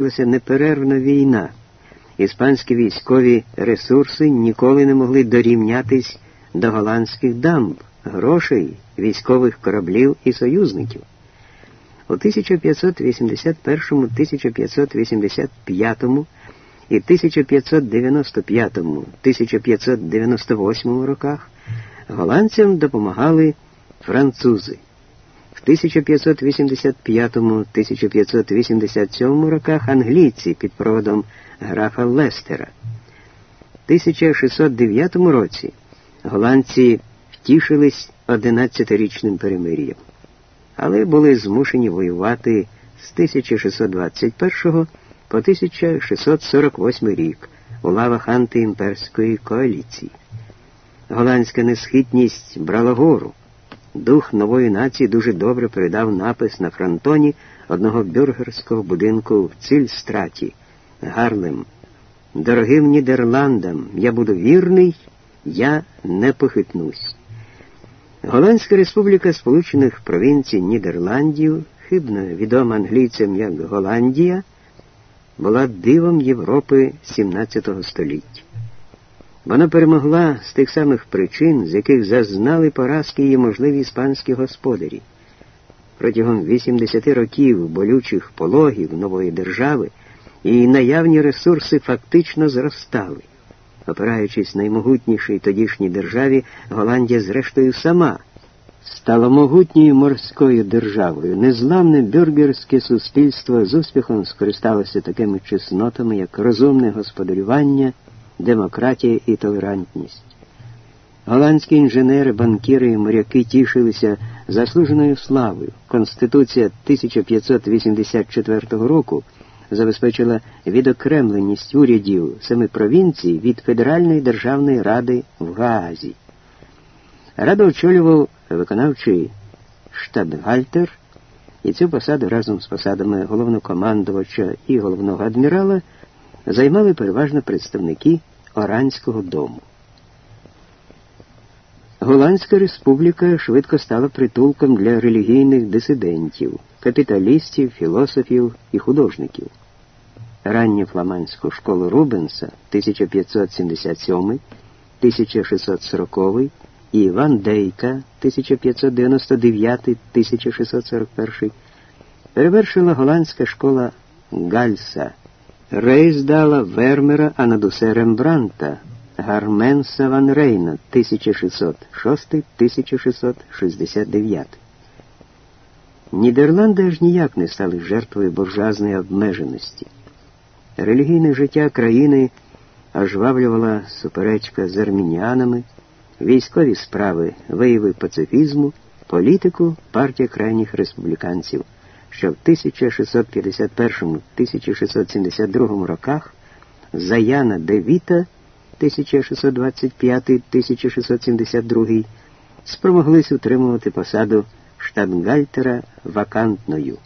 Неперервна війна. Іспанські військові ресурси ніколи не могли дорівнятись до голландських дамб, грошей, військових кораблів і союзників. У 1581, 1585 і 1595, 1598 роках голландцям допомагали французи. В 1585-1587 роках англійці під проводом графа Лестера. В 1609 році голландці втішились 11-річним перемир'ям, але були змушені воювати з 1621 по 1648 рік у лавах антиімперської коаліції. Голландська несхитність брала гору. Дух нової нації дуже добре передав напис на фронтоні одного бюргерського будинку в Цильстраті, Гарлем. Дорогим Нідерландам я буду вірний, я не похитнусь. Голландська республіка Сполучених Провінцій Нідерландів, хибно відома англійцям як Голландія, була дивом Європи XVII століття. Вона перемогла з тих самих причин, з яких зазнали поразки її можливі іспанські господарі. Протягом 80 років болючих пологів нової держави її наявні ресурси фактично зростали. Опираючись наймогутнішій тодішній державі, Голландія, зрештою, сама стала могутньою морською державою. Незламне бюргерське суспільство з успіхом скористалося такими чеснотами, як розумне господарювання демократія і толерантність. Голландські інженери, банкіри і моряки тішилися заслуженою славою. Конституція 1584 року забезпечила відокремленість урядів семи провінцій від Федеральної державної ради в Гаазі. Раду очолював виконавчий штабгальтер, і цю посаду разом з посадами головнокомандувача і головного адмірала займали переважно представники Оранського дому. Голландська республіка швидко стала притулком для релігійних дисидентів, капіталістів, філософів і художників. Ранню фламандську школу Рубенса 1577-1640 і Іван Дейка 1599-1641 перевершила голландська школа Гальса Рейсдала Вермера, а над усе Рембранта, Гарменса Ван Рейна 1606-1669. Нідерланди аж ніяк не стали жертвою буржуазної обмеженості. Релігійне життя країни ожвавлювала суперечка з армініанами, військові справи вияви пацифізму, політику партія крайніх республіканців що в 1651-1672 роках Заяна Девіта 1625-1672 спромоглись утримувати посаду штабгальтера вакантною.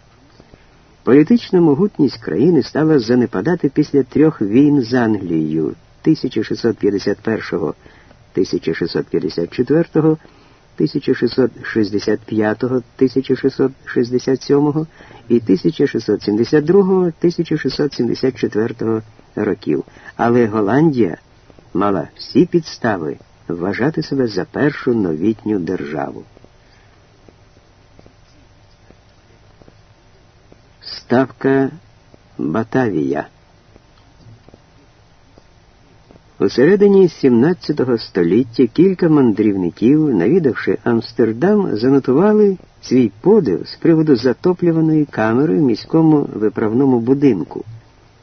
Політична могутність країни стала занепадати після трьох війн з Англією 1651-1654 1665, 1667 і 1672-1674 років. Але Голландія мала всі підстави вважати себе за першу новітню державу. Ставка Батавія у середині 17 століття кілька мандрівників, навідавши Амстердам, занотували свій подив з приводу затоплюваної камери в міському виправному будинку,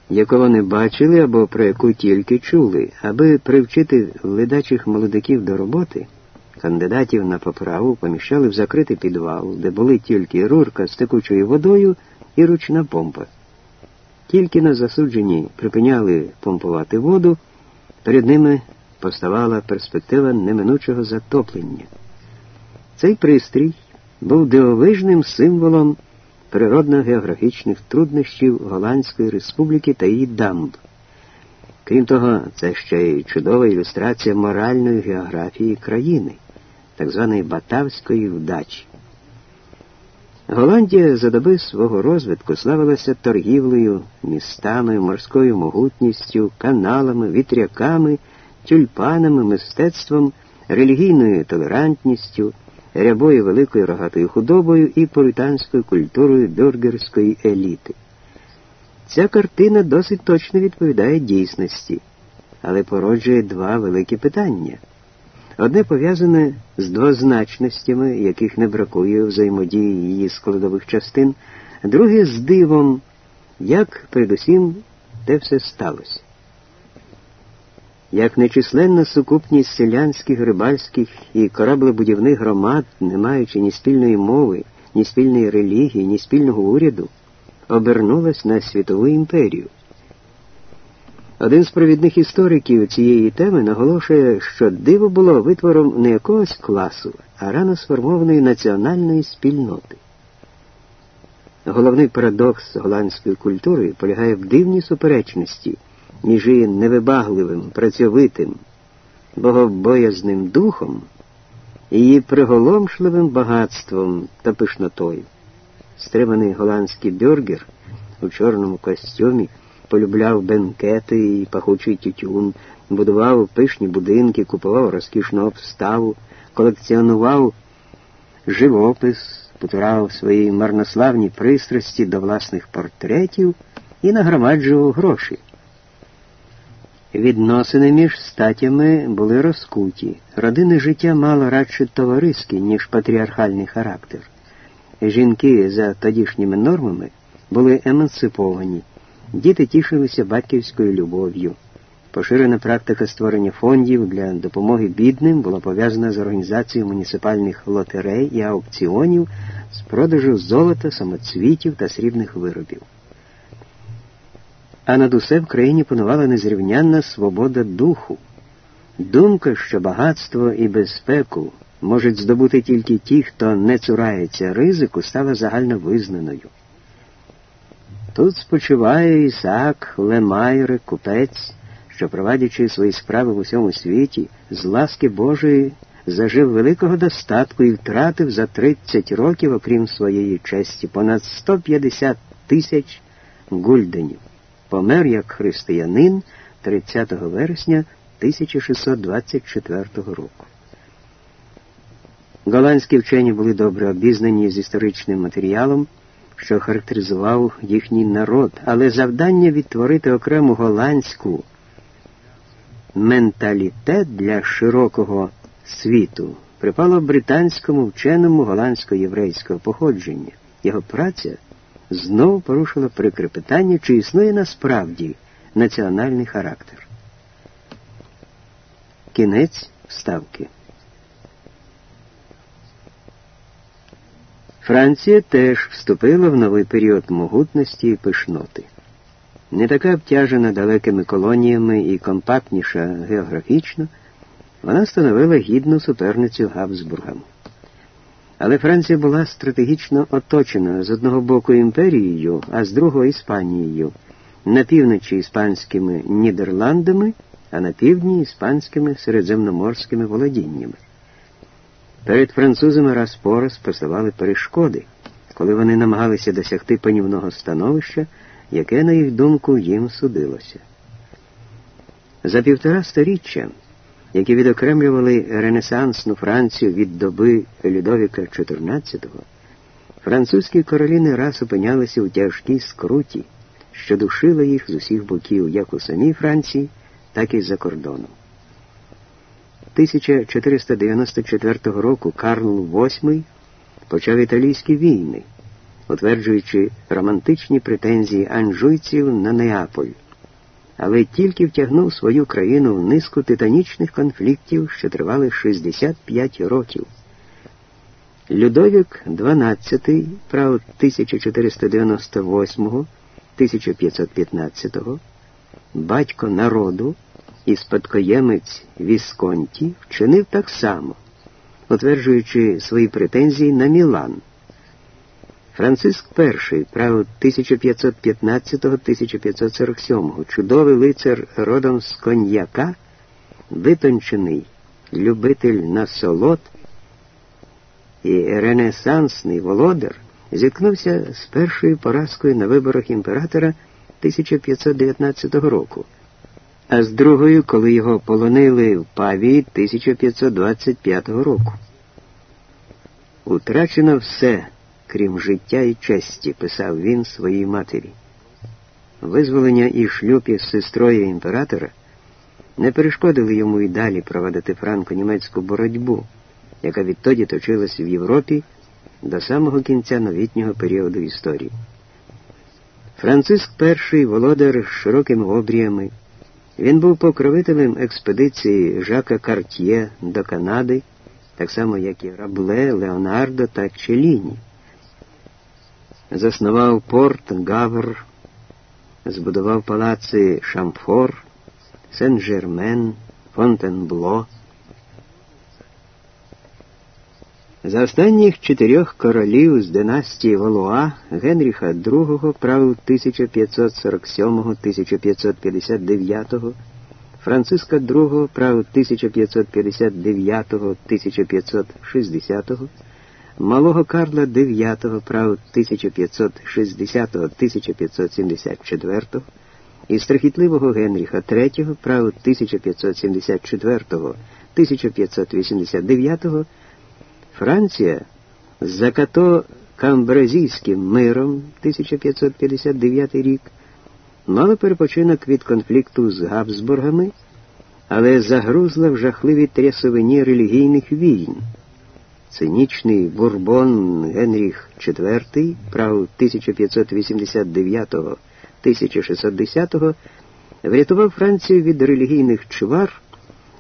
яку вони бачили або про яку тільки чули, аби привчити ледачих молодиків до роботи. Кандидатів на поправу поміщали в закритий підвал, де були тільки рурка з текучою водою і ручна помпа. Тільки на засудженні припиняли помпувати воду. Перед ними поставала перспектива неминучого затоплення. Цей пристрій був дивовижним символом природно-географічних труднощів Голландської республіки та її дамб. Крім того, це ще й чудова ілюстрація моральної географії країни, так званої Батавської вдачі. Голландія за доби свого розвитку славилася торгівлею, містами, морською могутністю, каналами, вітряками, тюльпанами, мистецтвом, релігійною толерантністю, рябою великою рогатою худобою і пуританською культурою бюргерської еліти. Ця картина досить точно відповідає дійсності, але породжує два великі питання. Одне пов'язане з двозначностями, яких не бракує взаємодії її складових частин, друге з дивом, як передусім те все сталося. Як нечисленна сукупність селянських, рибальських і кораблебудівних громад, не маючи ні спільної мови, ні спільної релігії, ні спільного уряду, обернулась на світову імперію. Один з провідних істориків цієї теми наголошує, що диво було витвором не якогось класу, а рано сформованої національної спільноти. Головний парадокс голландської культури полягає в дивній суперечності між її невибагливим, працьовитим, богобоязним духом і її приголомшливим багатством та пишнотою. Стриманий голландський бюргер у чорному костюмі полюбляв бенкети і пахучий тютюн, будував пишні будинки, купував розкішну обставу, колекціонував живопис, потурав свої марнославні пристрасті до власних портретів і нагромаджував гроші. Відносини між статями були розкуті. Родинне життя мало радше товариський, ніж патріархальний характер. Жінки за тодішніми нормами були емансиповані, діти тішилися батьківською любов'ю. Поширена практика створення фондів для допомоги бідним була пов'язана з організацією муніципальних лотерей і аукціонів з продажу золота, самоцвітів та срібних виробів. А над усе в країні панувала незрівнянна свобода духу, думка, що багатство і безпеку можуть здобути тільки ті, хто не цурається ризику, стала загально визнаною. Тут спочиває Ісаак Лемайре, купець, що, провадячи свої справи в усьому світі, з ласки Божої зажив великого достатку і втратив за 30 років, окрім своєї честі, понад 150 тисяч гульденів. Помер як християнин 30 вересня 1624 року. Голландські вчені були добре обізнані з історичним матеріалом що характеризував їхній народ, але завдання відтворити окрему голландську менталітет для широкого світу припало британському вченому голландсько-єврейського походження. Його праця знову порушила прикре питання, чи існує насправді національний характер. Кінець вставки. Франція теж вступила в новий період могутності і пишноти. Не така обтяжена далекими колоніями і компактніша географічно, вона становила гідну суперницю Габсбургам. Але Франція була стратегічно оточена з одного боку імперією, а з другого Іспанією, на півночі іспанськими Нідерландами, а на півдні іспанськими середземноморськими володіннями. Перед французами раз по раз посилали перешкоди, коли вони намагалися досягти панівного становища, яке, на їх думку, їм судилося. За півтора сторіччя, які відокремлювали Ренесансну Францію від доби Людовіка XIV, французькі королі не раз опинялися у тяжкій скруті, що душила їх з усіх боків, як у самій Франції, так і за кордоном. 1494 року Карл VIII почав італійські війни, утверджуючи романтичні претензії анжуйців на Неаполь, але тільки втягнув свою країну в низку титанічних конфліктів, що тривали 65 років. Людовік XII, прав 1498-1515, батько народу і спадкоємець Вісконті вчинив так само, утверджуючи свої претензії на Мілан. Франциск І, правив 1515-1547, чудовий лицар родом з коньяка, витончений любитель насолод. І ренесансний володар, зіткнувся з першою поразкою на виборах імператора 1519 року, а з другою, коли його полонили в Павії 1525 року. Утрачено все, крім життя і честі, писав він своїй матері. Визволення і шлюб із сестрою імператора не перешкодили йому і далі проводити франко-німецьку боротьбу, яка відтоді точилась в Європі до самого кінця новітнього періоду історії. Франциск І володар широкими обріями. Він був покровителем експедиції Жака Картьє до Канади, так само, як і Рабле, Леонардо та Челіні. Заснував порт Гавр, збудував палаци Шамфор, Сен-Жермен, Фонтенбло. За останніх чотирьох королів з династії Валуа Генріха II правив 1547-1559, Франциска II правив 1559-1560, Малого Карла IX правив 1560-1574 і страхітливого Генріха III правив 1584-1589 Франція за като Камбразійським миром 1559 рік мала перепочинок від конфлікту з Габсбургами, але загрузла в жахливій трясовині релігійних війн. Цинічний бурбон Генріх IV, прав 1589-1610 врятував Францію від релігійних чвар,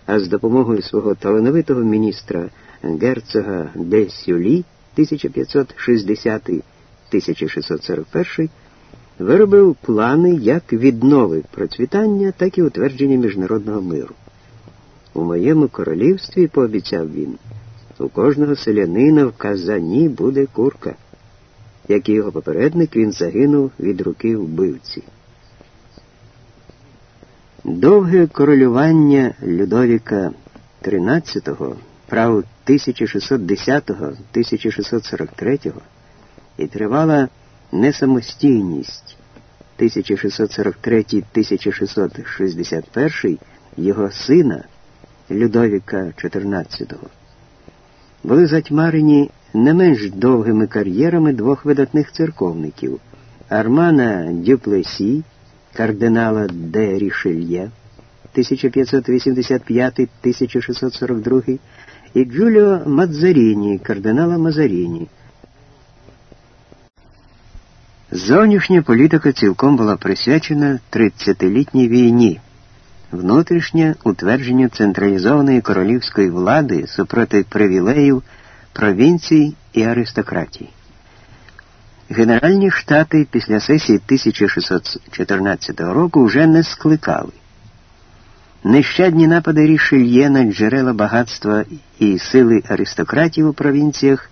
а з допомогою свого талановитого міністра герцога де Сюлі 1560-1641 виробив плани як віднови процвітання, так і утвердження міжнародного миру. У моєму королівстві, пообіцяв він, у кожного селянина в казані буде курка. Як і його попередник, він загинув від руки вбивці. Довге королювання Людовіка XIII прав 1610-1643 і тривала несамостійність 1643-1661 його сина Людовіка XIV. Були затьмарені не менш довгими кар'єрами двох видатних церковників Армана Дюплесі, кардинала де Рішельє 1585-1642 і Джуліо Мадзаріні, кардинала Мазаріні. Зовнішня політика цілком була присвячена 30-літній війні, внутрішнє утвердження централізованої королівської влади супроти привілеїв, провінцій і аристократії. Генеральні штати після сесії 1614 року вже не скликали. Нещадні напади рішельє на джерела багатства і сили аристократів у провінціях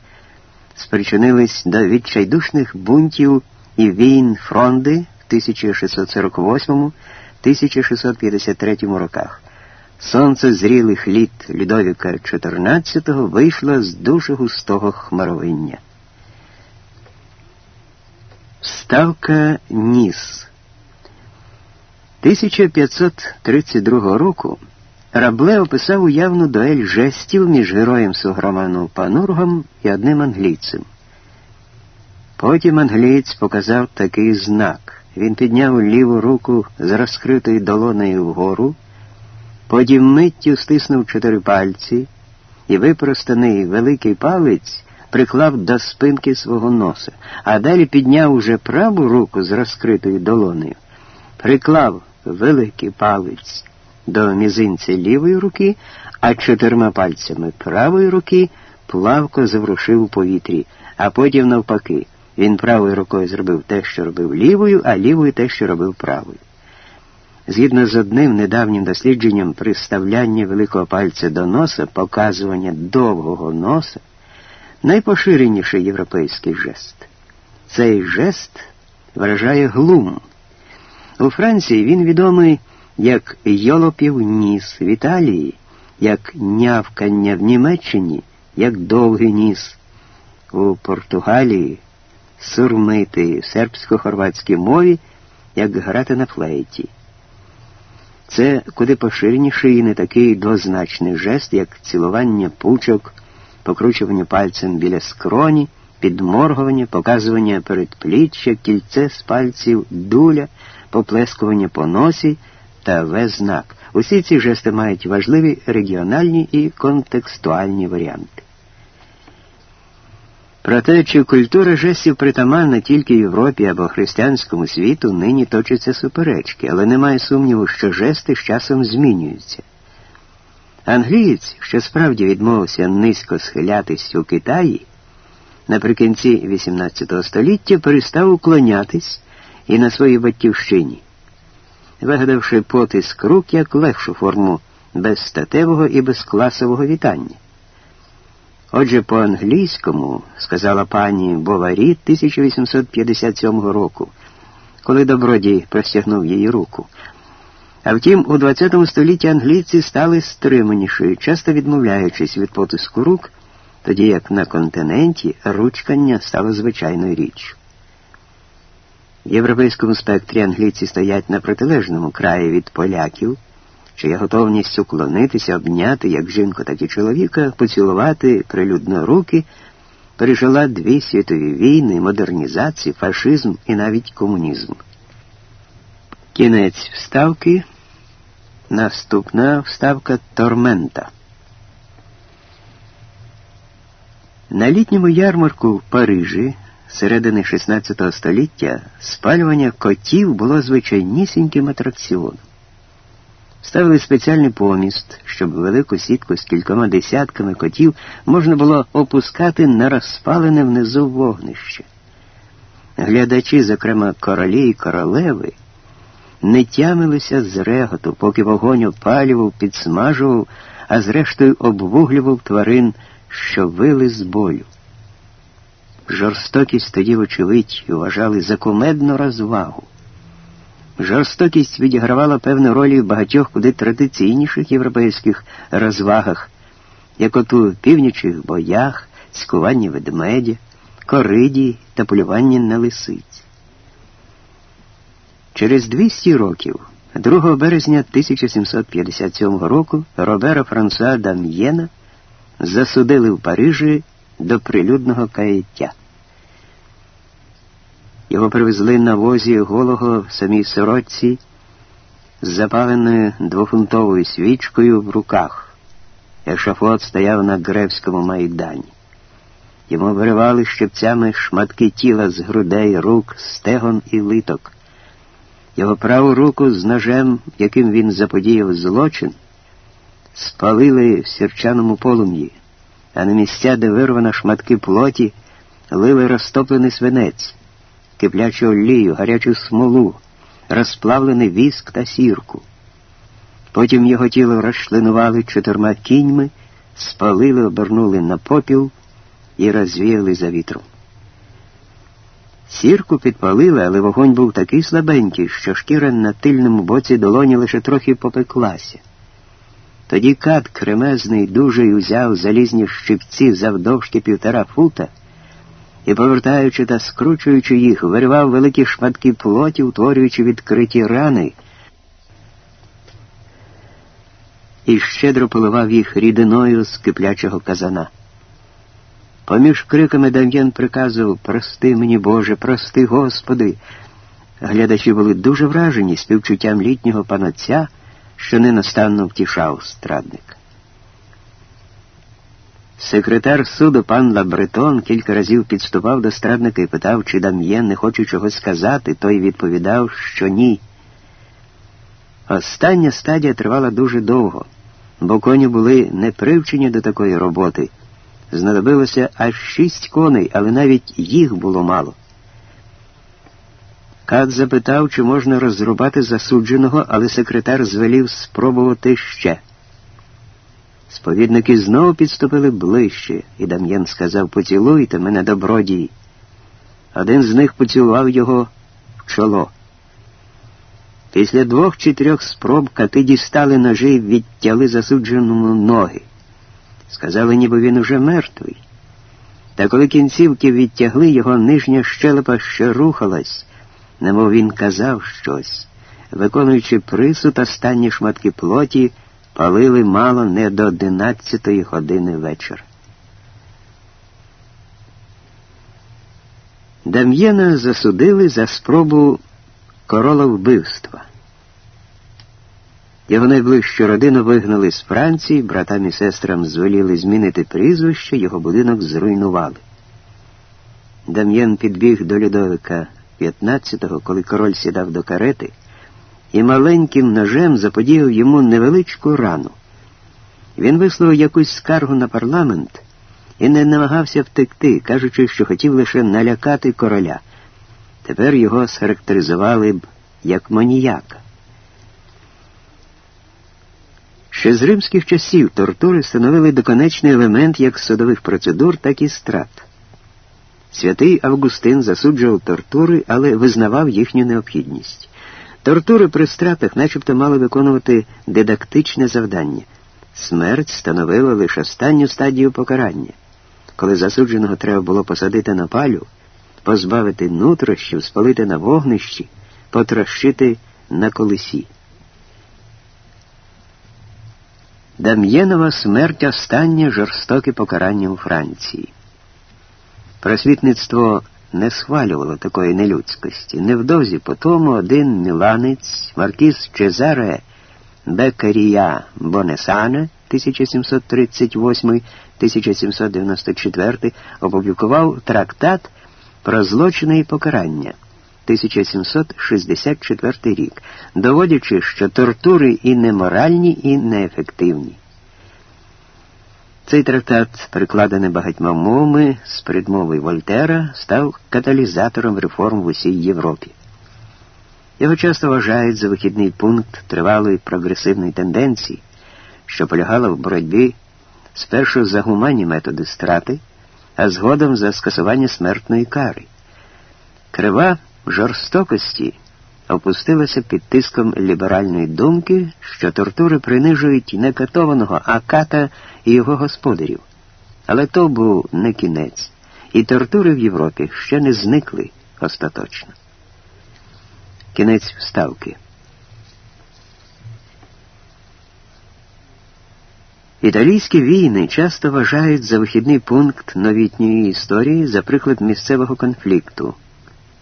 спричинились до відчайдушних бунтів і війн фронди в 1648-1653 роках. Сонце зрілих літ Людовіка XIV вийшло з дуже густого хмаровиння. Ставка Ніс 1532 року Рабле описав уявну дуель жестів між героєм Сугроману Панургом і одним англійцем. Потім англієць показав такий знак. Він підняв ліву руку з розкритою долонею вгору, потім миттю стиснув чотири пальці і випростаний великий палець приклав до спинки свого носа, а далі підняв уже праву руку з розкритою долонею, приклав великий палець до мізинця лівої руки, а чотирма пальцями правої руки плавко заврушив у повітрі, а потім навпаки. Він правою рукою зробив те, що робив лівою, а лівою те, що робив правою. Згідно з одним недавнім дослідженням приставляння великого пальця до носа, показування довгого носа, найпоширеніший європейський жест. Цей жест виражає глум. У Франції він відомий як йолопів ніс в Італії, як нявкання в Німеччині, як довгий ніс. У Португалії сурмити в сербсько-хорватській мові, як грати на флейті. Це куди поширеніший і не такий двозначний жест, як цілування пучок, покручування пальцем біля скроні, підморгування, показування передпліччя, кільце з пальців, дуля, поплескування по носі та В-знак. Усі ці жести мають важливі регіональні і контекстуальні варіанти. Проте, чи культура жестів притаманна тільки Європі або християнському світу, нині точаться суперечки, але немає сумніву, що жести з часом змінюються. Англієць, що справді відмовився низько схилятись у Китаї, наприкінці XVIII століття перестав уклонятись і на своїй батьківщині, вигадавши потиск рук як легшу форму безстатевого і безкласового вітання. Отже, по-англійському, сказала пані Боварі 1857 року, коли добродій простягнув її руку. А втім, у ХХ столітті англійці стали стриманіші, часто відмовляючись від потиску рук, тоді як на континенті ручкання стало звичайною річчю. В європейському спектрі англійці стоять на протилежному краї від поляків чия готовність уклонитися, обняти як жінку, так і чоловіка, поцілувати прилюдно руки, пережила дві світові війни, модернізацію, фашизм і навіть комунізм. Кінець вставки. Наступна вставка Тормента. На літньому ярмарку в Парижі середини XVI століття спалювання котів було звичайнісіньким атракціоном. Ставили спеціальний поміст, щоб велику сітку з кількома десятками котів можна було опускати на розпалене внизу вогнище. Глядачі, зокрема королі і королеви, не тямилися з реготу, поки вогонь опалював, підсмажував, а зрештою обвуглював тварин, що вили з болю. Жорстокість тоді, вочевидь, вважали за кумедну розвагу. Жорстокість відігравала певну роль в багатьох куди традиційніших європейських розвагах, як от у північих боях, цькуванні ведмедя, кориді та полюванні на лисиць. Через 200 років, 2 березня 1757 року, Робера Франсуа Дам'єна засудили в Парижі до прилюдного каяття. Його привезли на возі голого в самій сорочці з запаленою двофунтовою свічкою в руках. Ешафот стояв на Гревському майдані. Йому виривали щепцями шматки тіла з грудей, рук, стегон і литок. Його праву руку з ножем, яким він заподіяв злочин, спалили в сірчаному полум'ї, а на місця, де вирвано шматки плоті, лили розтоплений свинець киплячу олію, гарячу смолу, розплавлений віск та сірку. Потім його тіло розчленували чотирма кіньми, спалили, обернули на попіл і розвіяли за вітром. Сірку підпалили, але вогонь був такий слабенький, що шкіра на тильному боці долоні лише трохи попеклася. Тоді кат кремезний дужий узяв залізні щипці завдовжки півтора фута і, повертаючи та скручуючи їх, виривав великі шматки плоті, утворюючи відкриті рани, і щедро поливав їх рідиною з киплячого казана. Поміж криками Дам'ян приказував Прости мені, Боже, прости, Господи. Глядачі були дуже вражені співчуттям літнього панотця, що ненастанно втішав страдника. Секретар суду пан Лабретон кілька разів підступав до страдника і питав, чи Дам'єн не хоче чогось сказати, той відповідав, що ні. Остання стадія тривала дуже довго, бо коні були не привчені до такої роботи. Знадобилося аж шість коней, але навіть їх було мало. Кат запитав, чи можна розрубати засудженого, але секретар звелів спробувати ще. Сповідники знову підступили ближче, і Дам'ян сказав поцілуйте мене, добродій. Один з них поцілував його в чоло. Після двох чи трьох спроб кати дістали ножи і відтяли засудженому ноги. Сказали, ніби він уже мертвий. Та коли кінцівки відтягли, його нижня щелепа ще рухалась, немов він казав щось, виконуючи присуд, останні шматки плоті палили мало не до одинадцятої години вечора. Дам'єна засудили за спробу корола вбивства. Його найближчу родину вигнали з Франції, братам і сестрам звеліли змінити прізвище, його будинок зруйнували. Дам'єн підбіг до Людовика 15-го, коли король сідав до карети, і маленьким ножем заподіяв йому невеличку рану. Він висловив якусь скаргу на парламент і не намагався втекти, кажучи, що хотів лише налякати короля. Тепер його схарактеризували б як маніяка. Ще з римських часів тортури становили доконечний елемент як судових процедур, так і страт. Святий Августин засуджував тортури, але визнавав їхню необхідність. Тортури при стратах начебто мали виконувати дидактичне завдання. Смерть становила лише останню стадію покарання. Коли засудженого треба було посадити на палю, позбавити нутрощів, спалити на вогнищі, потрощити на колесі. Дам'єнова смерть останнє жорстоке покарання у Франції. Просвітництво не схвалювало такої нелюдськості. Невдовзі по тому один міланець, маркіз Чезаре Бекарія Бонесане 1738-1794 опублікував трактат про злочини і покарання 1764 рік, доводячи, що тортури і неморальні, і неефективні. Цей трактат, перекладений багатьма мовами з предмови Вольтера, став каталізатором реформ в усій Європі. Його часто вважають за вихідний пункт тривалої прогресивної тенденції, що полягала в боротьбі спершу за гуманні методи страти, а згодом за скасування смертної кари. Крива жорстокості опустилася під тиском ліберальної думки, що тортури принижують не катованого, а ката і його господарів. Але то був не кінець, і тортури в Європі ще не зникли остаточно. Кінець вставки. Італійські війни часто вважають за вихідний пункт новітньої історії за приклад місцевого конфлікту,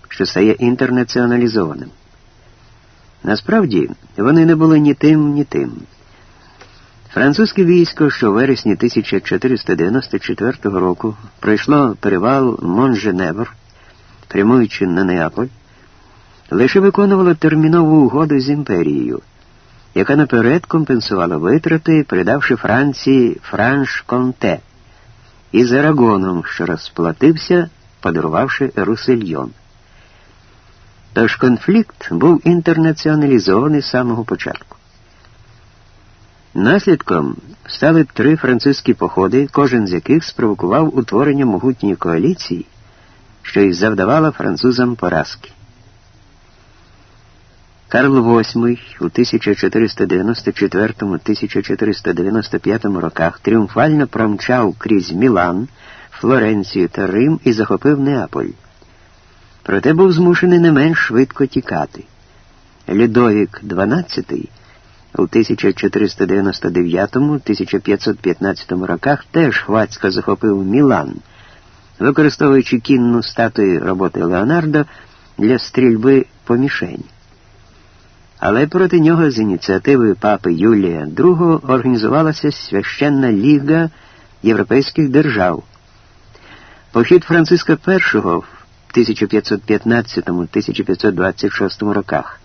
що стає інтернаціоналізованим. Насправді, вони не були ні тим, ні тим. Французьке військо, що в вересні 1494 року пройшло перевал Монженевр, прямуючи на Неаполь, лише виконувало термінову угоду з імперією, яка наперед компенсувала витрати, передавши Франції Франш Конте із Арагоном, що розплатився, подарувавши Русельйон. Тож конфлікт був інтернаціоналізований з самого початку. Наслідком стали три французькі походи, кожен з яких спровокував утворення могутньої коаліції, що й завдавала французам поразки. Карл VIII у 1494-1495 роках тріумфально промчав крізь Мілан, Флоренцію та Рим і захопив Неаполь. Проте був змушений не менш швидко тікати. Людовік XII у 1499-1515 роках теж хвацько захопив Мілан, використовуючи кінну статую роботи Леонардо для стрільби по мішені. Але проти нього з ініціативи папи Юлія II організувалася священна ліга європейських держав. Похід Франциска І в 1515-1526 роках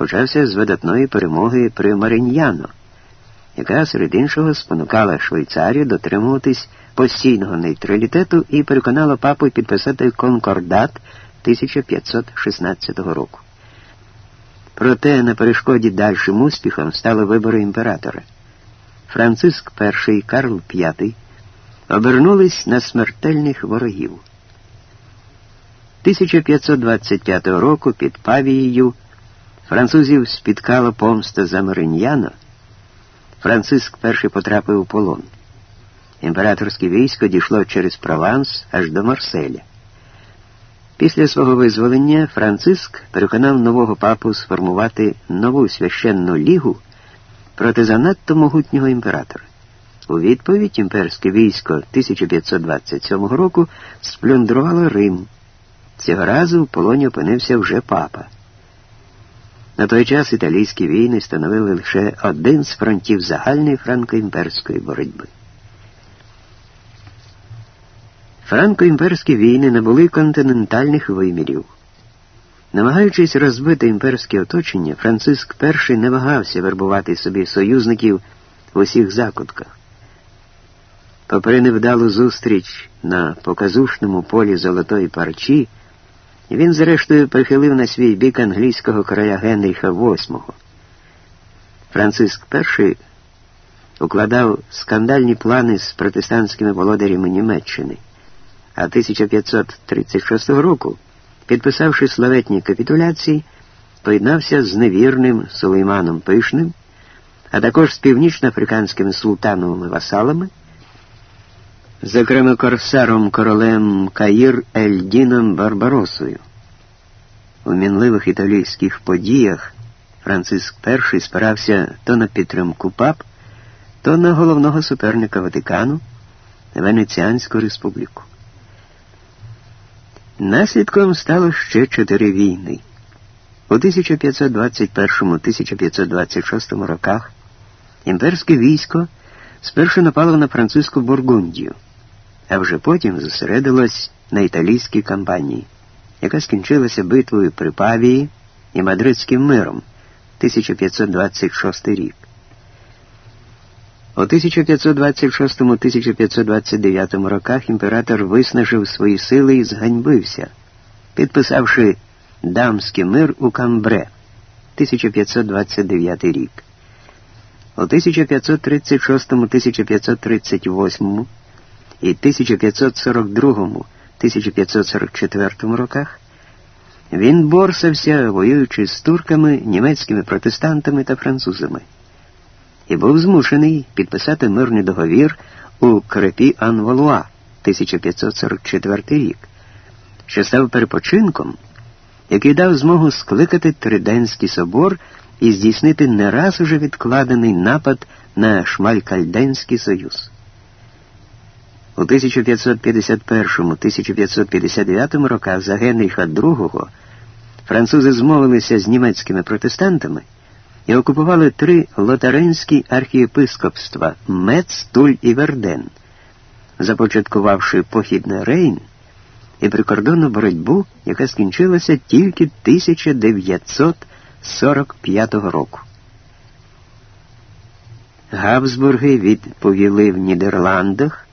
почався з видатної перемоги при Мариньяно, яка серед іншого спонукала Швейцарію дотримуватись постійного нейтралітету і переконала папу підписати конкордат 1516 року. Проте на перешкоді дальшим успіхам стали вибори імператора. Франциск І Карл V обернулись на смертельних ворогів. 1525 року під Павією французів спіткала помста за Мариньяна, Франциск І потрапив у полон. Імператорське військо дійшло через Прованс аж до Марселя. Після свого визволення Франциск переконав нового папу сформувати нову священну лігу проти занадто могутнього імператора. У відповідь імперське військо 1527 року сплюндрувало Рим. Цього разу в полоні опинився вже папа. На той час італійські війни становили лише один з фронтів загальної франко-імперської боротьби. Франко-імперські війни набули континентальних вимірів. Намагаючись розбити імперське оточення, Франциск І не вагався вербувати собі союзників в усіх закутках. Попри невдалу зустріч на показушному полі Золотої парчі, він, зрештою, прихилив на свій бік англійського короля Генріха VIII. Франциск І укладав скандальні плани з протестантськими володарями Німеччини, а 1536 року, підписавши славетні капітуляції, поєднався з невірним Сулейманом Пишним, а також з північноафриканськими султановими васалами зокрема корсаром королем Каїр Ельдіном Барбаросою. У мінливих італійських подіях Франциск І спирався то на підтримку пап, то на головного суперника Ватикану Венеціанську республіку. Наслідком стало ще чотири війни. У 1521-1526 роках імперське військо спершу напало на французьку Бургундію а вже потім зосередилась на італійській кампанії, яка скінчилася битвою при Павії і Мадридським миром 1526 рік. У 1526-1529 роках імператор виснажив свої сили і зганьбився, підписавши Дамський мир у Камбре 1529 рік. У 1536-1538 і 1542-1544 роках він борсався, воюючи з турками, німецькими протестантами та французами, і був змушений підписати мирний договір у крепі Анвалуа 1544 рік, що став перепочинком, який дав змогу скликати Триденський собор і здійснити не раз уже відкладений напад на Шмалькальденський союз. У 1551-1559 роках за Генріха II французи змовилися з німецькими протестантами і окупували три лотаренські архієпископства Мец, Туль і Верден, започаткувавши похід на Рейн і прикордонну боротьбу, яка скінчилася тільки 1945 року. Габсбурги відповіли в Нідерландах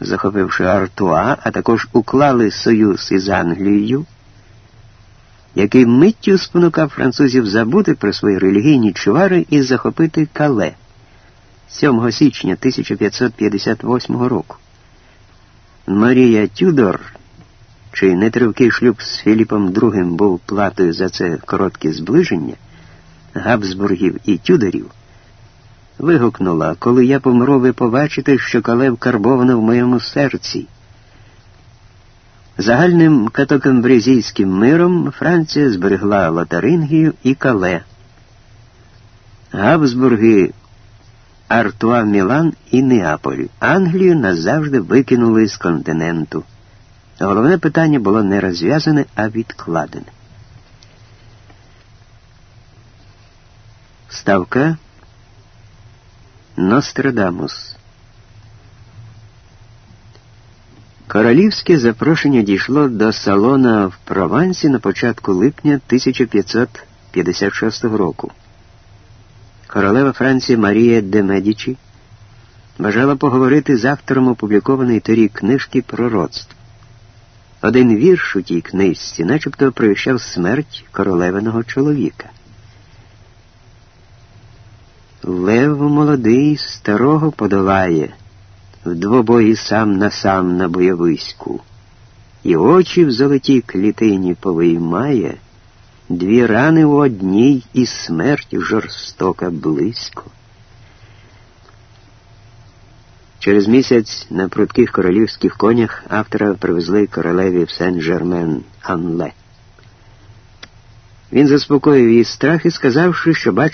захопивши Артуа, а також уклали союз із Англією, який миттю спонукав французів забути про свої релігійні чувари і захопити Кале 7 січня 1558 року. Марія Тюдор, чий нетривкий шлюб з Філіпом II був платою за це коротке зближення Габсбургів і Тюдорів вигукнула, коли я помру, ви побачите, що калев карбовано в моєму серці. Загальним катокамбризійським миром Франція зберегла Лотарингію і Кале, Габсбурги, Артуа Мілан і Неаполь. Англію назавжди викинули з континенту. Головне питання було не розв'язане, а відкладене. Ставка Нострадамус. Королівське запрошення дійшло до салона в Провансі на початку липня 1556 року. Королева Франції Марія де Медічі бажала поговорити з автором опублікованої торік книжки пророцтв. Один вірш у тій книжці начебто провіщав смерть королевиного чоловіка. Лев молодий старого подолає, в двобої сам на сам на бойовиську, і очі в золотій клітині повиймає, дві рани у одній і смерть жорстока близько. Через місяць на прудких королівських конях автора привезли королеві в Сен-Жермен Анле. Він заспокоїв її страх і сказавши, що бачить